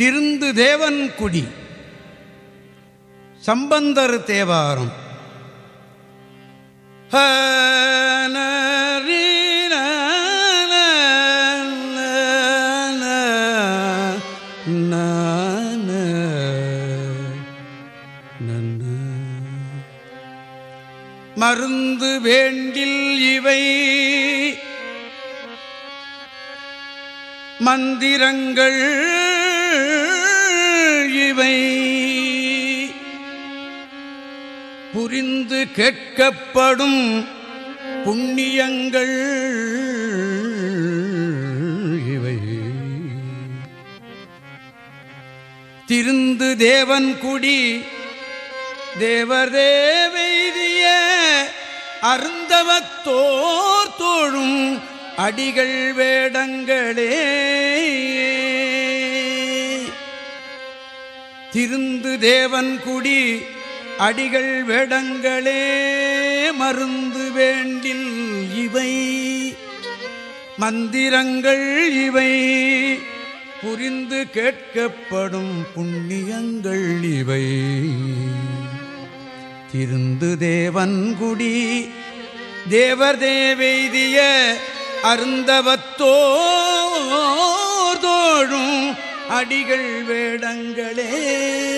திருந்து தேவன் குடி. சம்பந்தர் தேவாரம். மருந்து வேண்டில் இவை மந்திரங்கள் இவை. புரிந்து கேட்கப்படும் புண்ணியங்கள் இவை. திருந்து தேவன் குடி தேவர் அருந்தவத்தோர் தோழும் அடிகள் வேடங்களே. திருந்து தேவன் குடி அடிகள் வேடங்களே மருந்து வேண்டில் இவை. மந்திரங்கள் இவை புரிந்து கேட்கப்படும் புண்ணியங்கள் இவை. திருந்து தேவன்குடி தேவர் தேவெய்திய அருந்தவத்தோர் அடிகள் வேடங்களே.